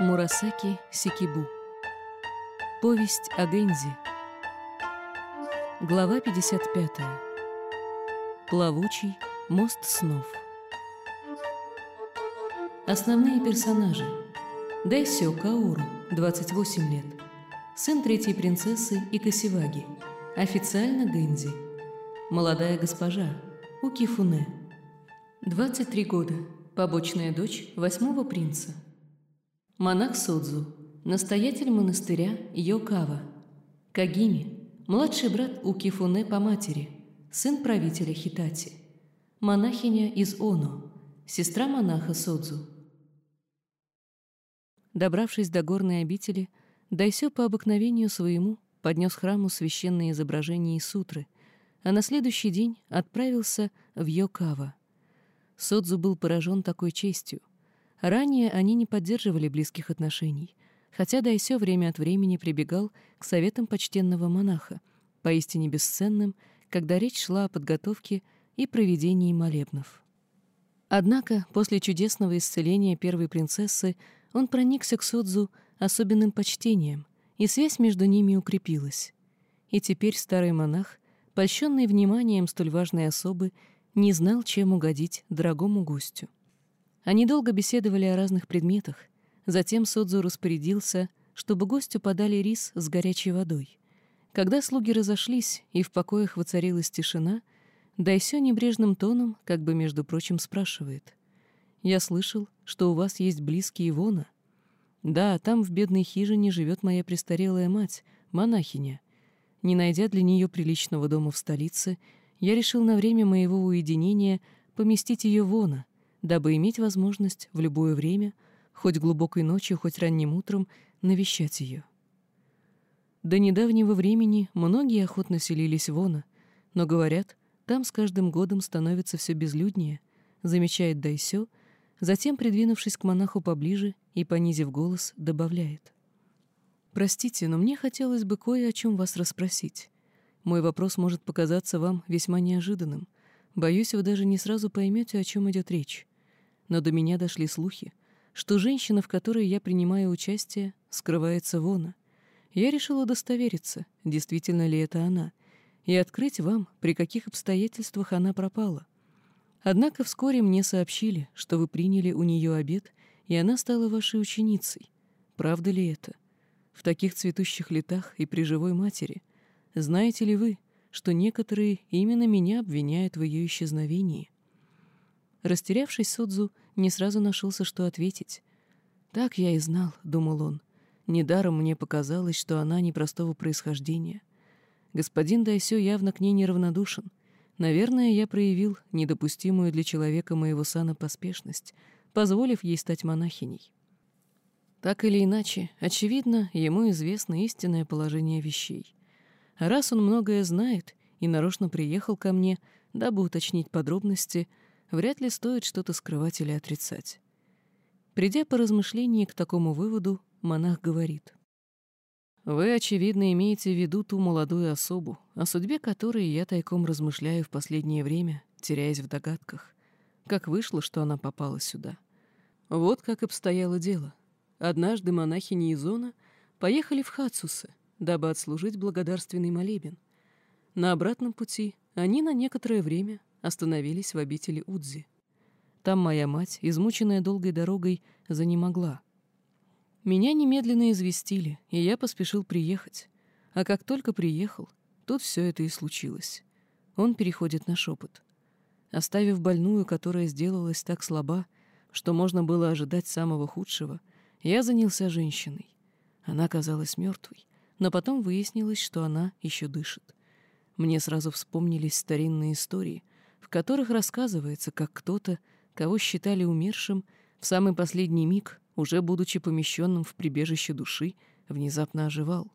Мурасаки Сикибу. Повесть о Гэнзи. Глава 55. Плавучий мост снов. Основные персонажи. Дайсё Каору, 28 лет. Сын третьей принцессы Икасиваги. Официально Гэнзи. Молодая госпожа Укифуне. 23 года. Побочная дочь восьмого принца. Монах Содзу, настоятель монастыря Йокава. Кагими, младший брат Укифуне по матери, сын правителя Хитати. Монахиня из Оно, сестра монаха Содзу. Добравшись до горной обители, Дайсё по обыкновению своему поднес храму священные изображения и сутры, а на следующий день отправился в Йокава. Содзу был поражен такой честью — Ранее они не поддерживали близких отношений, хотя Дайсё время от времени прибегал к советам почтенного монаха, поистине бесценным, когда речь шла о подготовке и проведении молебнов. Однако после чудесного исцеления первой принцессы он проникся к Содзу особенным почтением, и связь между ними укрепилась. И теперь старый монах, польщенный вниманием столь важной особы, не знал, чем угодить дорогому гостю. Они долго беседовали о разных предметах. Затем Содзу распорядился, чтобы гостю подали рис с горячей водой. Когда слуги разошлись и в покоях воцарилась тишина, Дайсё небрежным тоном, как бы между прочим, спрашивает. «Я слышал, что у вас есть близкие Ивона?» «Да, там в бедной хижине живет моя престарелая мать, монахиня. Не найдя для нее приличного дома в столице, я решил на время моего уединения поместить ее вона, дабы иметь возможность в любое время, хоть глубокой ночью, хоть ранним утром, навещать ее. До недавнего времени многие охотно селились вона, но, говорят, там с каждым годом становится все безлюднее, замечает Дайсё, затем, придвинувшись к монаху поближе и, понизив голос, добавляет. «Простите, но мне хотелось бы кое о чем вас расспросить. Мой вопрос может показаться вам весьма неожиданным. Боюсь, вы даже не сразу поймете, о чем идет речь но до меня дошли слухи, что женщина, в которой я принимаю участие, скрывается вона. Я решила удостовериться, действительно ли это она, и открыть вам, при каких обстоятельствах она пропала. Однако вскоре мне сообщили, что вы приняли у нее обед, и она стала вашей ученицей. Правда ли это? В таких цветущих летах и при живой матери. Знаете ли вы, что некоторые именно меня обвиняют в ее исчезновении? Растерявшись, Судзу не сразу нашелся, что ответить. «Так я и знал», — думал он. «Недаром мне показалось, что она непростого происхождения. Господин Дайсё явно к ней неравнодушен. Наверное, я проявил недопустимую для человека моего сана поспешность, позволив ей стать монахиней. Так или иначе, очевидно, ему известно истинное положение вещей. А раз он многое знает и нарочно приехал ко мне, дабы уточнить подробности — вряд ли стоит что-то скрывать или отрицать. Придя по размышлении к такому выводу, монах говорит. «Вы, очевидно, имеете в виду ту молодую особу, о судьбе которой я тайком размышляю в последнее время, теряясь в догадках. Как вышло, что она попала сюда? Вот как обстояло дело. Однажды монахини Изона поехали в Хацусы, дабы отслужить благодарственный молебен. На обратном пути они на некоторое время остановились в обители Удзи. Там моя мать, измученная долгой дорогой, занемогла. Меня немедленно известили, и я поспешил приехать. А как только приехал, тут все это и случилось. Он переходит на шепот. Оставив больную, которая сделалась так слаба, что можно было ожидать самого худшего, я занялся женщиной. Она казалась мертвой, но потом выяснилось, что она еще дышит. Мне сразу вспомнились старинные истории — в которых рассказывается, как кто-то, кого считали умершим, в самый последний миг, уже будучи помещенным в прибежище души, внезапно оживал.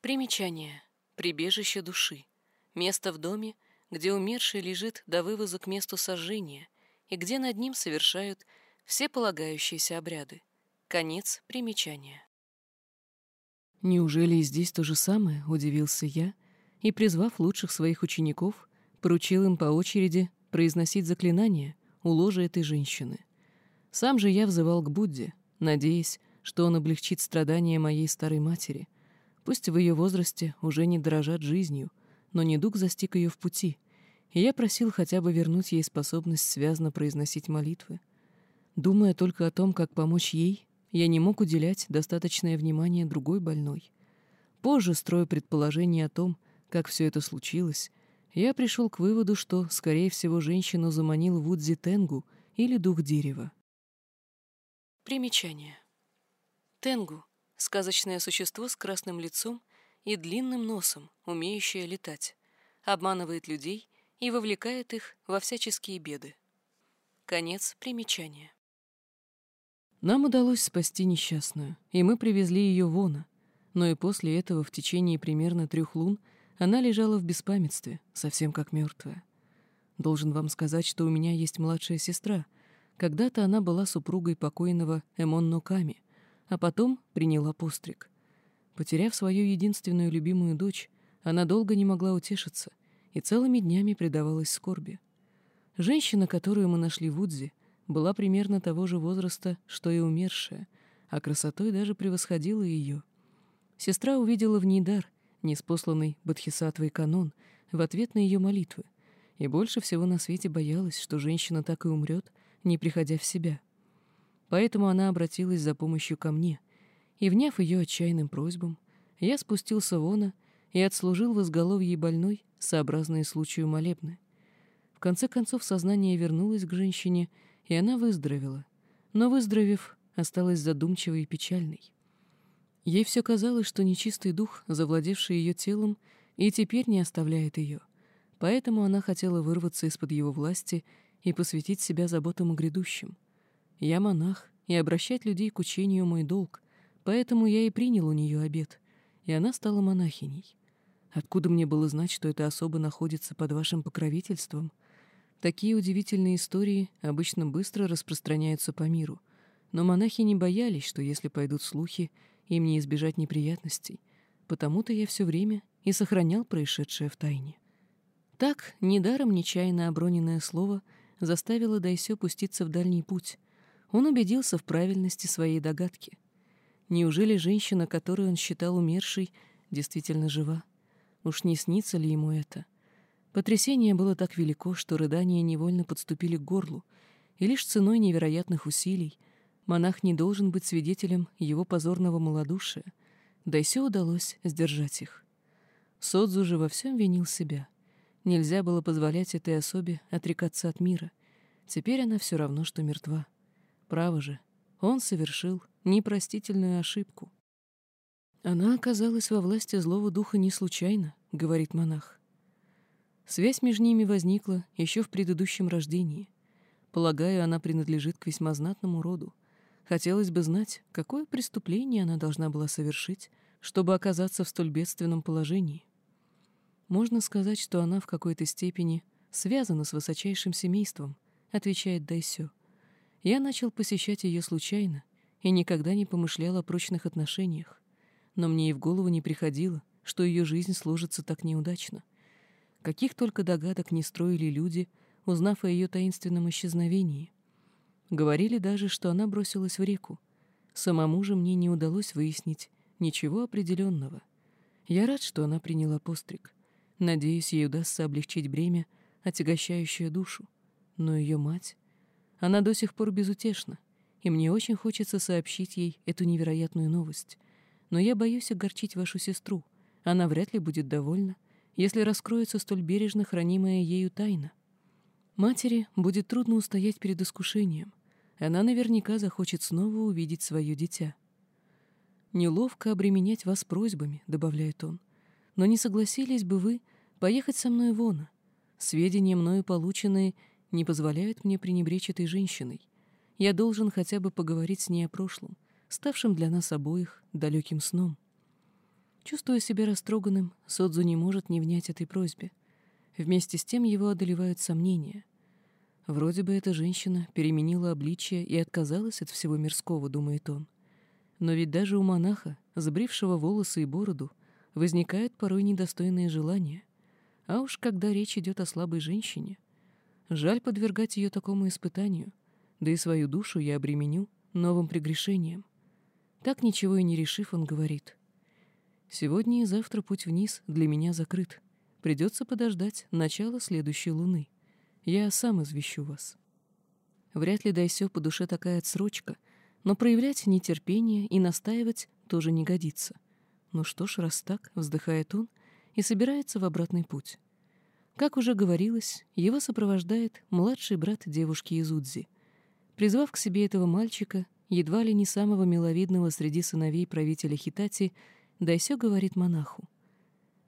Примечание. Прибежище души. Место в доме, где умерший лежит до вывоза к месту сожжения и где над ним совершают все полагающиеся обряды. Конец примечания. «Неужели и здесь то же самое?» — удивился я, и, призвав лучших своих учеников, поручил им по очереди произносить заклинания у ложа этой женщины. Сам же я взывал к Будде, надеясь, что он облегчит страдания моей старой матери. Пусть в ее возрасте уже не дорожат жизнью, но недуг застиг ее в пути, и я просил хотя бы вернуть ей способность связно произносить молитвы. Думая только о том, как помочь ей, я не мог уделять достаточное внимание другой больной. Позже, строя предположение о том, как все это случилось, я пришел к выводу, что, скорее всего, женщину заманил Вудзи Тенгу или дух дерева. Примечание. Тенгу — сказочное существо с красным лицом и длинным носом, умеющее летать, обманывает людей и вовлекает их во всяческие беды. Конец примечания. Нам удалось спасти несчастную, и мы привезли ее вон, но и после этого в течение примерно трех лун она лежала в беспамятстве, совсем как мертвая. Должен вам сказать, что у меня есть младшая сестра. Когда-то она была супругой покойного Эмон Ноками, а потом приняла постриг. Потеряв свою единственную любимую дочь, она долго не могла утешиться и целыми днями предавалась скорби. Женщина, которую мы нашли в Удзе, была примерно того же возраста, что и умершая, а красотой даже превосходила ее. Сестра увидела в ней дар, неспосланный Бодхисаттвой канон, в ответ на ее молитвы, и больше всего на свете боялась, что женщина так и умрет, не приходя в себя. Поэтому она обратилась за помощью ко мне, и, вняв ее отчаянным просьбам, я спустился вона и отслужил в изголовье больной, сообразные случаю молебны. В конце концов сознание вернулось к женщине, и она выздоровела, но, выздоровев, осталась задумчивой и печальной. Ей все казалось, что нечистый дух, завладевший ее телом, и теперь не оставляет ее, поэтому она хотела вырваться из-под его власти и посвятить себя заботам о грядущем. Я монах, и обращать людей к учению мой долг, поэтому я и принял у нее обет, и она стала монахиней. Откуда мне было знать, что эта особа находится под вашим покровительством? Такие удивительные истории обычно быстро распространяются по миру, но монахи не боялись, что если пойдут слухи, им не избежать неприятностей, потому-то я все время и сохранял происшедшее в тайне. Так, недаром нечаянно оброненное слово заставило Дайсё пуститься в дальний путь. Он убедился в правильности своей догадки. Неужели женщина, которую он считал умершей, действительно жива? Уж не снится ли ему это? Потрясение было так велико, что рыдания невольно подступили к горлу, и лишь ценой невероятных усилий монах не должен быть свидетелем его позорного малодушия, да и все удалось сдержать их. Содзу же во всем винил себя. Нельзя было позволять этой особе отрекаться от мира. Теперь она все равно, что мертва. Право же, он совершил непростительную ошибку. «Она оказалась во власти злого духа не случайно», — говорит монах. Связь между ними возникла еще в предыдущем рождении. Полагаю, она принадлежит к весьма знатному роду. Хотелось бы знать, какое преступление она должна была совершить, чтобы оказаться в столь бедственном положении. Можно сказать, что она в какой-то степени связана с высочайшим семейством, отвечает Дайсё. Я начал посещать ее случайно и никогда не помышлял о прочных отношениях но мне и в голову не приходило, что ее жизнь сложится так неудачно. Каких только догадок не строили люди, узнав о ее таинственном исчезновении. Говорили даже, что она бросилась в реку. Самому же мне не удалось выяснить ничего определенного. Я рад, что она приняла постриг. Надеюсь, ей удастся облегчить бремя, отягощающее душу. Но ее мать... Она до сих пор безутешна, и мне очень хочется сообщить ей эту невероятную новость — но я боюсь огорчить вашу сестру. Она вряд ли будет довольна, если раскроется столь бережно хранимая ею тайна. Матери будет трудно устоять перед искушением. Она наверняка захочет снова увидеть свое дитя. «Неловко обременять вас просьбами», — добавляет он. «Но не согласились бы вы поехать со мной вон? Сведения, мною полученные, не позволяют мне пренебречь этой женщиной. Я должен хотя бы поговорить с ней о прошлом, ставшим для нас обоих далеким сном. Чувствуя себя растроганным, Содзу не может не внять этой просьбе. Вместе с тем его одолевают сомнения. Вроде бы эта женщина переменила обличие и отказалась от всего мирского, думает он. Но ведь даже у монаха, сбрившего волосы и бороду, возникают порой недостойные желания. А уж когда речь идет о слабой женщине, жаль подвергать ее такому испытанию, да и свою душу я обременю, новым прегрешением. Так ничего и не решив, он говорит. «Сегодня и завтра путь вниз для меня закрыт. Придется подождать начала следующей луны. Я сам извещу вас». Вряд ли Дайсё по душе такая отсрочка, но проявлять нетерпение и настаивать тоже не годится. Ну что ж, раз так, вздыхает он и собирается в обратный путь. Как уже говорилось, его сопровождает младший брат девушки из Удзи. Призвав к себе этого мальчика, едва ли не самого миловидного среди сыновей правителя Хитати, Дайсё говорит монаху.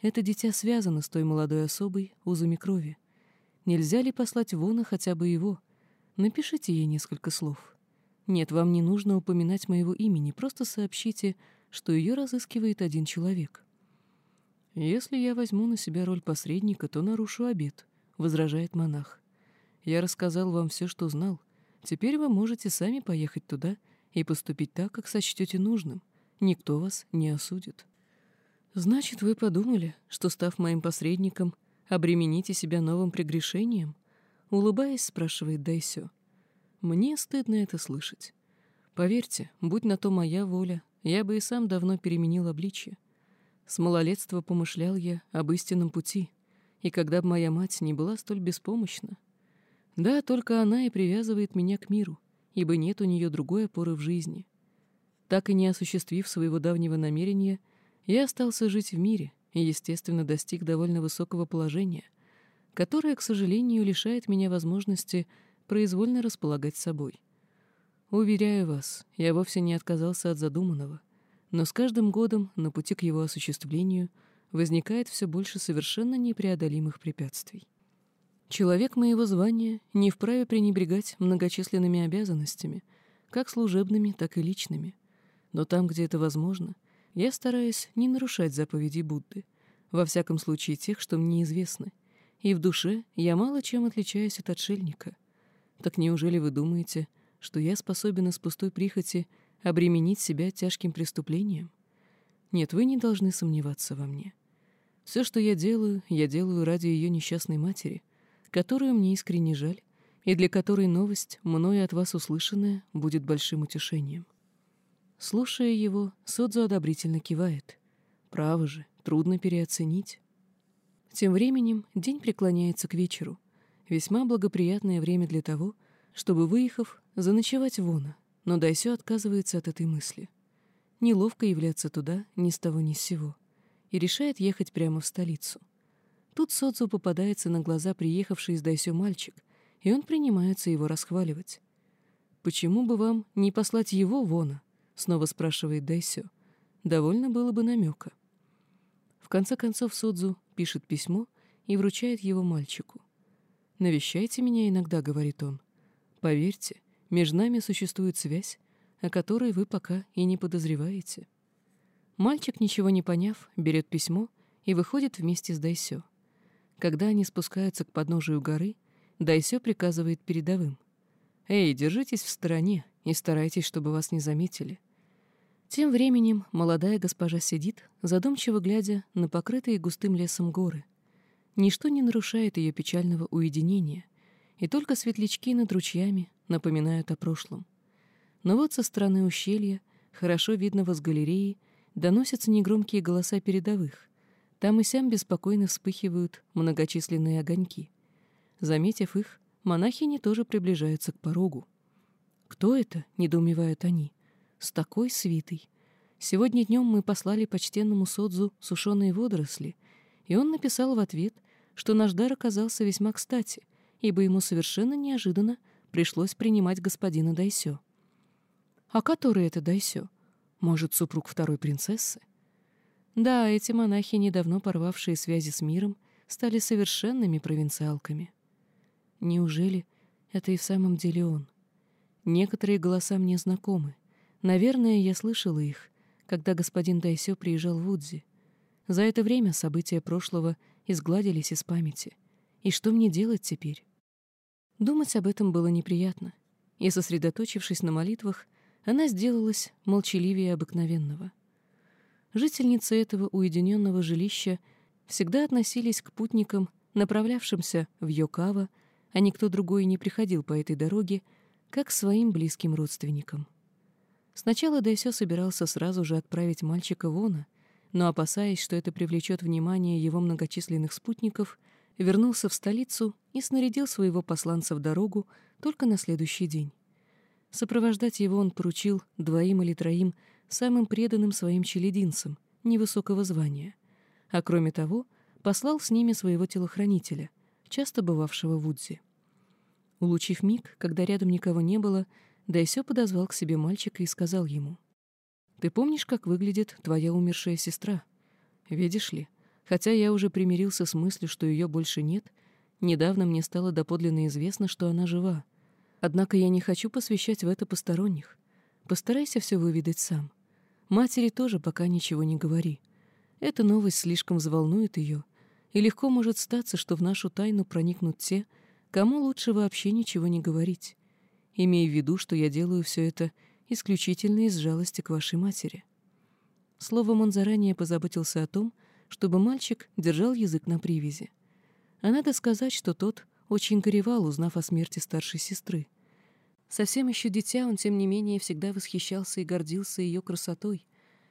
Это дитя связано с той молодой особой узами крови. Нельзя ли послать вона хотя бы его? Напишите ей несколько слов. Нет, вам не нужно упоминать моего имени, просто сообщите, что ее разыскивает один человек. «Если я возьму на себя роль посредника, то нарушу обет», — возражает монах. «Я рассказал вам все, что знал. Теперь вы можете сами поехать туда и поступить так, как сочтете нужным. Никто вас не осудит». «Значит, вы подумали, что, став моим посредником, обремените себя новым прегрешением?» Улыбаясь, спрашивает Дайсё. «Мне стыдно это слышать. Поверьте, будь на то моя воля, я бы и сам давно переменил обличье. С малолетства помышлял я об истинном пути, и когда бы моя мать не была столь беспомощна. Да, только она и привязывает меня к миру, ибо нет у нее другой опоры в жизни. Так и не осуществив своего давнего намерения, я остался жить в мире и, естественно, достиг довольно высокого положения, которое, к сожалению, лишает меня возможности произвольно располагать собой. Уверяю вас, я вовсе не отказался от задуманного, но с каждым годом на пути к его осуществлению возникает все больше совершенно непреодолимых препятствий. Человек моего звания не вправе пренебрегать многочисленными обязанностями, как служебными, так и личными. Но там, где это возможно, я стараюсь не нарушать заповеди Будды, во всяком случае тех, что мне известны, и в душе я мало чем отличаюсь от отшельника. Так неужели вы думаете, что я способен из пустой прихоти обременить себя тяжким преступлением? Нет, вы не должны сомневаться во мне. Все, что я делаю, я делаю ради ее несчастной матери, которую мне искренне жаль, и для которой новость, мною от вас услышанная, будет большим утешением. Слушая его, Содзу одобрительно кивает. Право же, трудно переоценить. Тем временем день преклоняется к вечеру. Весьма благоприятное время для того, чтобы, выехав, заночевать вона, но Дайсё отказывается от этой мысли. Неловко являться туда ни с того ни с сего и решает ехать прямо в столицу. Тут Содзу попадается на глаза приехавший из Дайсё мальчик, и он принимается его расхваливать. «Почему бы вам не послать его вона?» — снова спрашивает Дайсё. Довольно было бы намека. В конце концов Содзу пишет письмо и вручает его мальчику. «Навещайте меня иногда», — говорит он. Поверьте, между нами существует связь, о которой вы пока и не подозреваете. Мальчик, ничего не поняв, берет письмо и выходит вместе с Дайсё. Когда они спускаются к подножию горы, Дайсё приказывает передовым. «Эй, держитесь в стороне и старайтесь, чтобы вас не заметили». Тем временем молодая госпожа сидит, задумчиво глядя на покрытые густым лесом горы. Ничто не нарушает ее печального уединения — и только светлячки над ручьями напоминают о прошлом. Но вот со стороны ущелья, хорошо видного с галереи, доносятся негромкие голоса передовых. Там и сям беспокойно вспыхивают многочисленные огоньки. Заметив их, монахини тоже приближаются к порогу. «Кто это?» — недоумевают они. «С такой свитой. Сегодня днем мы послали почтенному Содзу сушеные водоросли, и он написал в ответ, что наш дар оказался весьма кстати — ибо ему совершенно неожиданно пришлось принимать господина Дайсё. А который это Дайсё? Может, супруг второй принцессы? Да, эти монахи, недавно порвавшие связи с миром, стали совершенными провинциалками. Неужели это и в самом деле он? Некоторые голоса мне знакомы. Наверное, я слышала их, когда господин Дайсё приезжал в Удзи. За это время события прошлого изгладились из памяти. И что мне делать теперь? Думать об этом было неприятно, и, сосредоточившись на молитвах, она сделалась молчаливее обыкновенного. Жительницы этого уединенного жилища всегда относились к путникам, направлявшимся в Йокава, а никто другой не приходил по этой дороге, как к своим близким родственникам. Сначала Дайсё собирался сразу же отправить мальчика вона, но, опасаясь, что это привлечет внимание его многочисленных спутников, вернулся в столицу и снарядил своего посланца в дорогу только на следующий день. Сопровождать его он поручил двоим или троим самым преданным своим челединцам невысокого звания, а кроме того послал с ними своего телохранителя, часто бывавшего в Удзе. Улучив миг, когда рядом никого не было, Дайсё подозвал к себе мальчика и сказал ему, «Ты помнишь, как выглядит твоя умершая сестра? Видишь ли, хотя я уже примирился с мыслью, что ее больше нет, недавно мне стало доподлинно известно, что она жива. Однако я не хочу посвящать в это посторонних. Постарайся все выведать сам. Матери тоже пока ничего не говори. Эта новость слишком взволнует ее, и легко может статься, что в нашу тайну проникнут те, кому лучше вообще ничего не говорить, имея в виду, что я делаю все это исключительно из жалости к вашей матери. Словом, он заранее позаботился о том, чтобы мальчик держал язык на привязи. А надо сказать, что тот очень горевал, узнав о смерти старшей сестры. Совсем еще дитя, он, тем не менее, всегда восхищался и гордился ее красотой,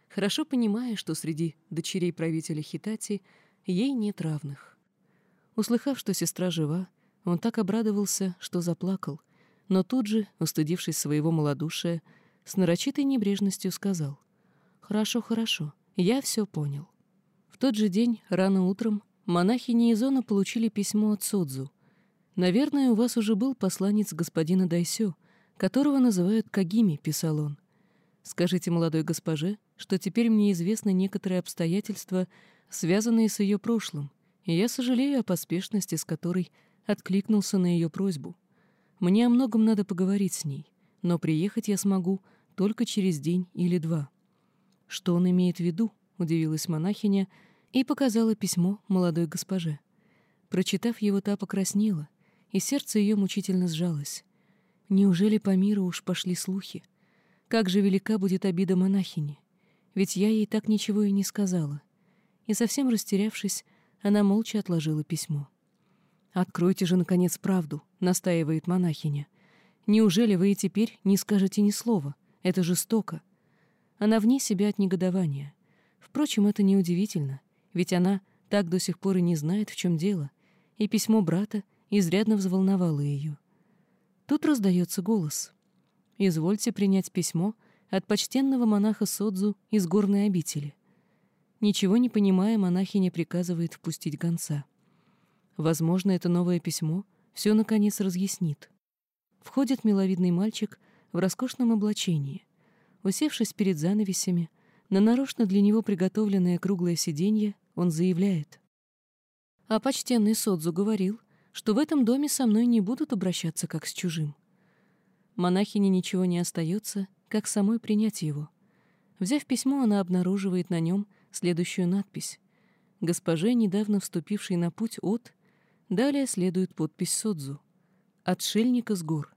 хорошо понимая, что среди дочерей правителя Хитати ей нет равных. Услыхав, что сестра жива, он так обрадовался, что заплакал, но тут же, устыдившись своего малодушия, с нарочитой небрежностью сказал «Хорошо, хорошо, я все понял». В тот же день, рано утром, монахини Изона получили письмо от Судзу. «Наверное, у вас уже был посланец господина Дайсё, которого называют Кагими», — писал он. «Скажите молодой госпоже, что теперь мне известны некоторые обстоятельства, связанные с ее прошлым, и я сожалею о поспешности, с которой откликнулся на ее просьбу. Мне о многом надо поговорить с ней, но приехать я смогу только через день или два. Что он имеет в виду? удивилась монахиня и показала письмо молодой госпоже. Прочитав его, та покраснела, и сердце ее мучительно сжалось. Неужели по миру уж пошли слухи? Как же велика будет обида монахини? Ведь я ей так ничего и не сказала. И совсем растерявшись, она молча отложила письмо. «Откройте же, наконец, правду», — настаивает монахиня. «Неужели вы и теперь не скажете ни слова? Это жестоко». Она вне себя от негодования. Впрочем, это неудивительно, ведь она так до сих пор и не знает, в чем дело, и письмо брата изрядно взволновало ее. Тут раздается голос. «Извольте принять письмо от почтенного монаха Содзу из горной обители». Ничего не понимая, монахиня приказывает впустить гонца. Возможно, это новое письмо все наконец разъяснит. Входит миловидный мальчик в роскошном облачении. Усевшись перед занавесями, на нарочно для него приготовленное круглое сиденье, он заявляет. А почтенный Содзу говорил, что в этом доме со мной не будут обращаться как с чужим. Монахине ничего не остается, как самой принять его. Взяв письмо, она обнаруживает на нем следующую надпись. Госпоже, недавно вступившей на путь от Далее следует подпись Содзу. «Отшельника с гор».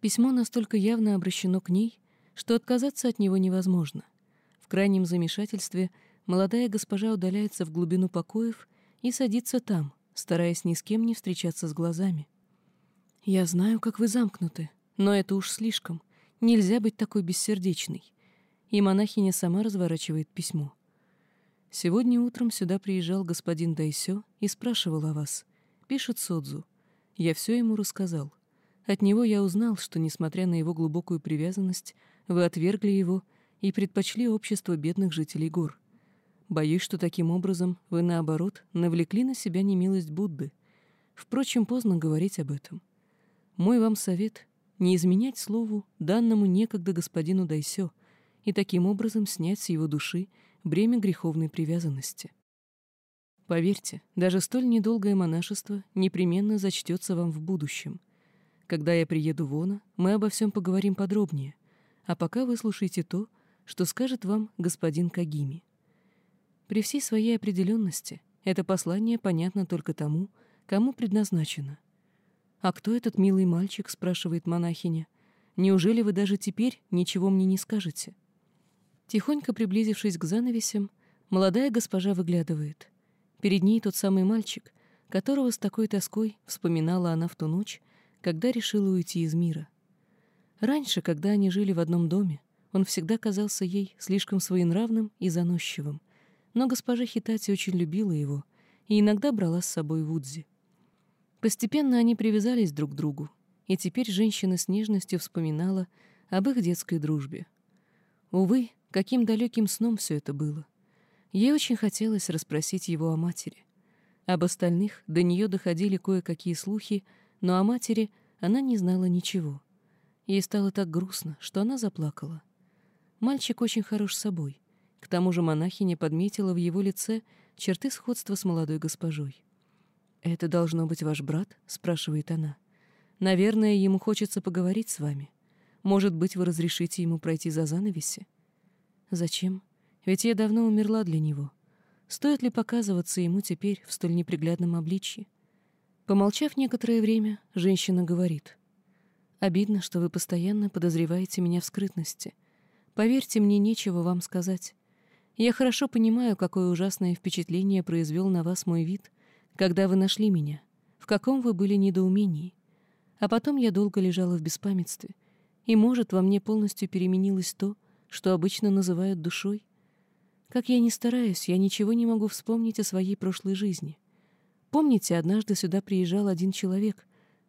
Письмо настолько явно обращено к ней, что отказаться от него невозможно. В крайнем замешательстве молодая госпожа удаляется в глубину покоев и садится там, стараясь ни с кем не встречаться с глазами. «Я знаю, как вы замкнуты, но это уж слишком. Нельзя быть такой бессердечной». И монахиня сама разворачивает письмо. «Сегодня утром сюда приезжал господин Дайсё и спрашивал о вас. Пишет Содзу. Я все ему рассказал. От него я узнал, что, несмотря на его глубокую привязанность, вы отвергли его и предпочли общество бедных жителей гор. Боюсь, что таким образом вы, наоборот, навлекли на себя немилость Будды. Впрочем, поздно говорить об этом. Мой вам совет — не изменять слову, данному некогда господину Дайсё, и таким образом снять с его души бремя греховной привязанности. Поверьте, даже столь недолгое монашество непременно зачтется вам в будущем. Когда я приеду в мы обо всем поговорим подробнее, а пока выслушайте то, что скажет вам господин Кагими. При всей своей определенности это послание понятно только тому, кому предназначено. «А кто этот милый мальчик?» — спрашивает монахиня. «Неужели вы даже теперь ничего мне не скажете?» Тихонько приблизившись к занавесям, молодая госпожа выглядывает — Перед ней тот самый мальчик, которого с такой тоской вспоминала она в ту ночь, когда решила уйти из мира. Раньше, когда они жили в одном доме, Он всегда казался ей слишком своенравным и заносчивым, но госпожа Хитати очень любила его и иногда брала с собой Вудзи. Постепенно они привязались друг к другу, и теперь женщина с нежностью вспоминала об их детской дружбе. Увы, каким далеким сном все это было. Ей очень хотелось расспросить его о матери. Об остальных до нее доходили кое-какие слухи, но о матери она не знала ничего. Ей стало так грустно, что она заплакала. Мальчик очень хорош собой. К тому же монахиня подметила в его лице черты сходства с молодой госпожой. «Это должно быть ваш брат?» — спрашивает она. «Наверное, ему хочется поговорить с вами. Может быть, вы разрешите ему пройти за занавеси?» «Зачем? Ведь я давно умерла для него. Стоит ли показываться ему теперь в столь неприглядном обличье?» Помолчав некоторое время, женщина говорит. «Обидно, что вы постоянно подозреваете меня в скрытности. Поверьте, мне нечего вам сказать. Я хорошо понимаю, какое ужасное впечатление произвел на вас мой вид, когда вы нашли меня, в каком вы были недоумении. А потом я долго лежала в беспамятстве, и, может, во мне полностью переменилось то, что обычно называют душой. Как я ни стараюсь, я ничего не могу вспомнить о своей прошлой жизни. Помните, однажды сюда приезжал один человек.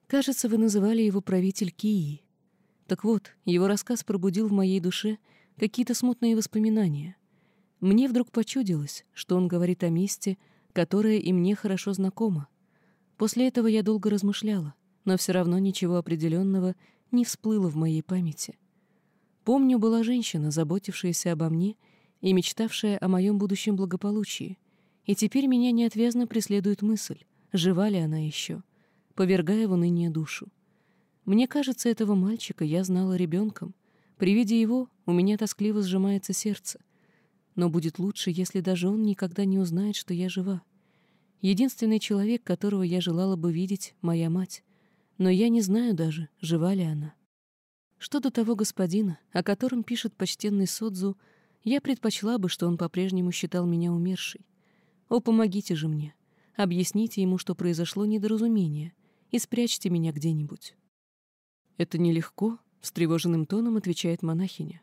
Кажется, вы называли его правитель Кии. Так вот, его рассказ пробудил в моей душе какие-то смутные воспоминания. Мне вдруг почудилось, что он говорит о месте, которое и мне хорошо знакомо. После этого я долго размышляла, но все равно ничего определенного не всплыло в моей памяти. Помню, была женщина, заботившаяся обо мне и мечтавшая о моем будущем благополучии, и теперь меня неотвязно преследует мысль, жива ли она еще, повергая в уныние душу. Мне кажется, этого мальчика я знала ребенком. При виде его у меня тоскливо сжимается сердце но будет лучше, если даже он никогда не узнает, что я жива. Единственный человек, которого я желала бы видеть, — моя мать. Но я не знаю даже, жива ли она. Что до того господина, о котором пишет почтенный Содзу, я предпочла бы, что он по-прежнему считал меня умершей. О, помогите же мне. Объясните ему, что произошло недоразумение, и спрячьте меня где-нибудь. «Это нелегко», — встревоженным тоном отвечает монахиня.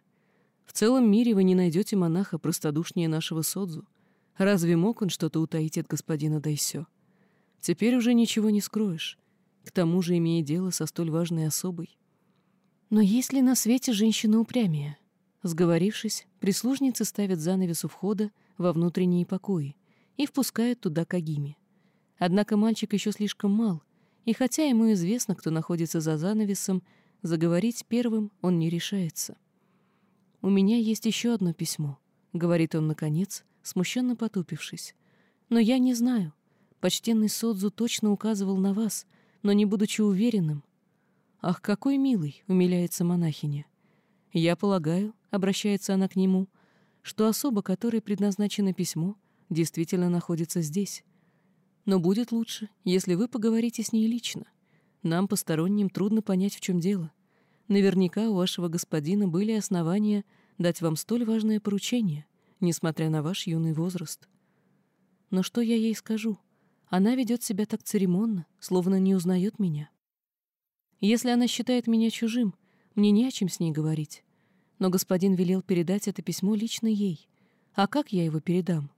В целом мире вы не найдете монаха простодушнее нашего Содзу. Разве мог он что-то утаить от господина Дайсё? Теперь уже ничего не скроешь. К тому же имея дело со столь важной особой. Но есть ли на свете женщина упрямее? Сговорившись, прислужницы ставят занавес у входа во внутренние покои и впускают туда Кагими. Однако мальчик еще слишком мал, и хотя ему известно, кто находится за занавесом, заговорить первым он не решается. «У меня есть еще одно письмо», — говорит он наконец, смущенно потупившись. «Но я не знаю. Почтенный Содзу точно указывал на вас, но не будучи уверенным». «Ах, какой милый!» — умиляется монахиня. «Я полагаю», — обращается она к нему, «что особа, которой предназначено письмо, действительно находится здесь. Но будет лучше, если вы поговорите с ней лично. Нам, посторонним, трудно понять, в чем дело. Наверняка у вашего господина были основания дать вам столь важное поручение, несмотря на ваш юный возраст. Но что я ей скажу? Она ведет себя так церемонно, словно не узнает меня. Если она считает меня чужим, мне не о чем с ней говорить. Но господин велел передать это письмо лично ей. А как я его передам?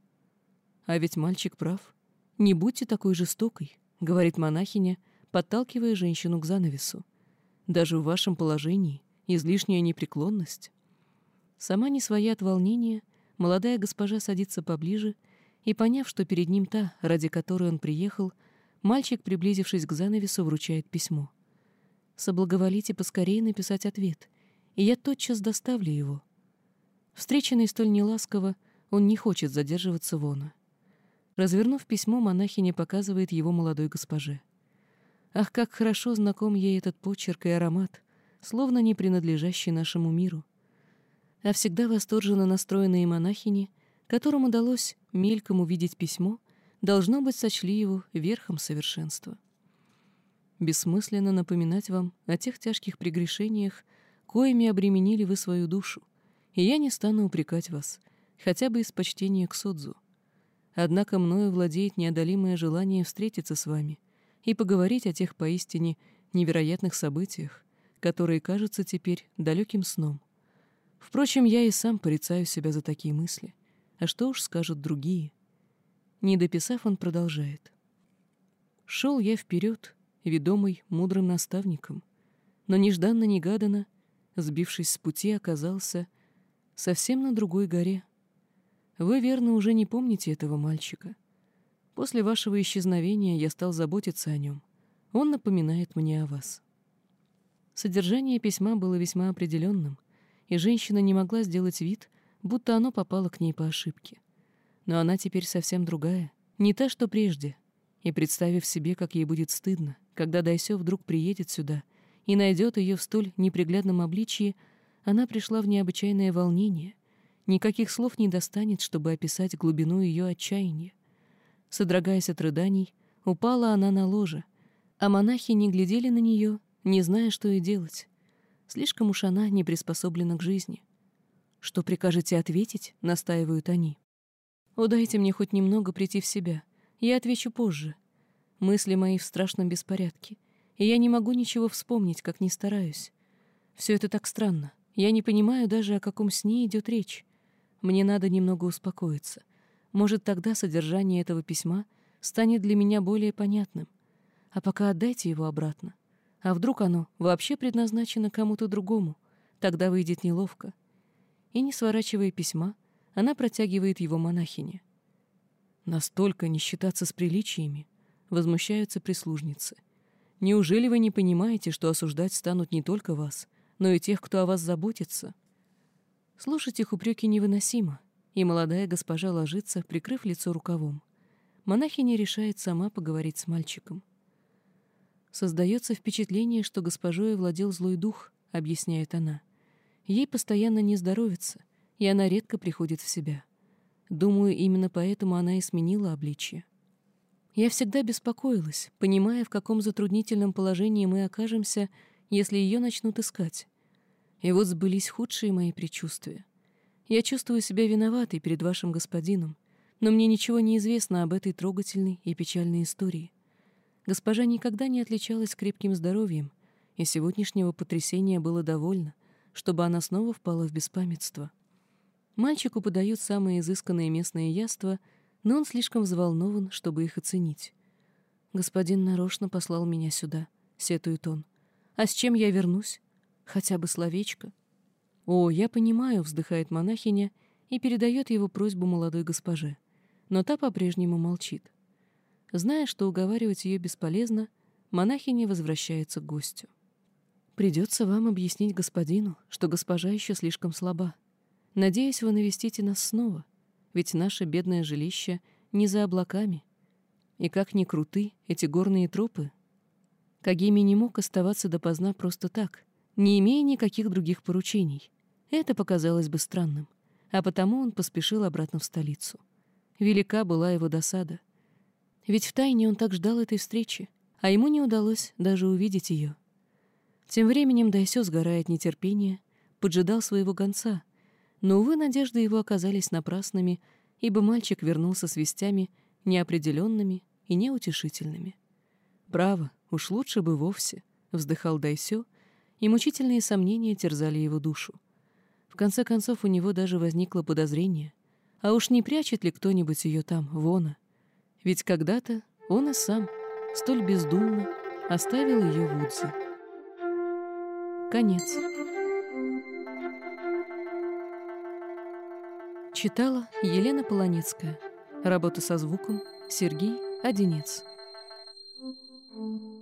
А ведь мальчик прав. Не будьте такой жестокой, — говорит монахиня, подталкивая женщину к занавесу. Даже в вашем положении излишняя непреклонность. Сама не своя от волнения, молодая госпожа садится поближе, и, поняв, что перед ним та, ради которой он приехал, мальчик, приблизившись к занавесу, вручает письмо. «Соблаговолите поскорее написать ответ, и я тотчас доставлю его». Встреченный столь неласково, он не хочет задерживаться вона. Развернув письмо, монахиня показывает его молодой госпоже. Ах, как хорошо знаком ей этот почерк и аромат, словно не принадлежащий нашему миру. А всегда восторженно настроенные монахини, которым удалось мельком увидеть письмо, должно быть, сочли его верхом совершенства. Бессмысленно напоминать вам о тех тяжких прегрешениях, коими обременили вы свою душу, и я не стану упрекать вас, хотя бы из почтения к Содзу. Однако мною владеет неодолимое желание встретиться с вами — и поговорить о тех поистине невероятных событиях, которые кажутся теперь далеким сном. Впрочем, я и сам порицаю себя за такие мысли. А что уж скажут другие? Не дописав, он продолжает. Шел я вперед, ведомый мудрым наставником, но нежданно-негаданно, сбившись с пути, оказался совсем на другой горе. Вы, верно, уже не помните этого мальчика. После вашего исчезновения я стал заботиться о нем. Он напоминает мне о вас. Содержание письма было весьма определенным, и женщина не могла сделать вид, будто оно попало к ней по ошибке. Но она теперь совсем другая, не та, что прежде. И представив себе, как ей будет стыдно, когда Дайсё вдруг приедет сюда и найдет ее в столь неприглядном обличье, она пришла в необычайное волнение. Никаких слов не достанет, чтобы описать глубину ее отчаяния. Содрогаясь от рыданий, упала она на ложе, а монахи не глядели на нее, не зная, что и делать. Слишком уж она не приспособлена к жизни. «Что прикажете ответить?» — настаивают они. «Удайте мне хоть немного прийти в себя. Я отвечу позже. Мысли мои в страшном беспорядке, и я не могу ничего вспомнить, как не стараюсь. Все это так странно. Я не понимаю даже, о каком сне идет речь. Мне надо немного успокоиться. Может, тогда содержание этого письма станет для меня более понятным. А пока отдайте его обратно. А вдруг оно вообще предназначено кому-то другому? Тогда выйдет неловко и, не сворачивая письма, она протягивает его монахине. Настолько не считаться с приличиями, возмущаются прислужницы. Неужели вы не понимаете, что осуждать станут не только вас, но и тех, кто о вас заботится? Слушать их упреки невыносимо, и молодая госпожа ложится, прикрыв лицо рукавом. Монахиня решает сама поговорить с мальчиком. Создается впечатление, что госпожой владел злой дух, объясняет она. Ей постоянно не здоровится, и она редко приходит в себя. Думаю, именно поэтому она и сменила обличье. Я всегда беспокоилась, понимая, в каком затруднительном положении мы окажемся, если ее начнут искать. И вот сбылись худшие мои предчувствия. Я чувствую себя виноватой перед вашим господином, но мне ничего не известно об этой трогательной и печальной истории. Госпожа никогда не отличалась крепким здоровьем, и сегодняшнего потрясения было довольно — чтобы она снова впала в беспамятство. Мальчику подают самые изысканные местные яства, но он слишком взволнован, чтобы их оценить. «Господин нарочно послал меня сюда», — сетует он. «А с чем я вернусь? Хотя бы словечко». «О, я понимаю», — вздыхает монахиня и передает его просьбу молодой госпоже. Но та по-прежнему молчит. Зная, что уговаривать ее бесполезно, монахиня возвращается к гостю. Придется вам объяснить господину, что госпожа еще слишком слаба. Надеюсь, вы навестите нас снова, ведь наше бедное жилище не за облаками. И как ни круты эти горные тропы, Кагими не мог оставаться допоздна просто так, не имея никаких других поручений. Это показалось бы странным, а потому он поспешил обратно в столицу. Велика была его досада. Ведь втайне он так ждал этой встречи, а ему не удалось даже увидеть ее. Тем временем Дайсё, сгорает нетерпение, поджидал своего гонца, но, увы, надежды его оказались напрасными, ибо мальчик вернулся с вестями неопределенными и неутешительными. «Право, уж лучше бы вовсе», — вздыхал Дайсё, и мучительные сомнения терзали его душу. В конце концов, у него даже возникло подозрение, а уж не прячет ли кто-нибудь ее там, вона? Ведь когда-то он и сам, столь бездумно, оставил ее в Удзе. Конец. Читала Елена Полонецкая. Работа со звуком Сергей Одинец. Thank you.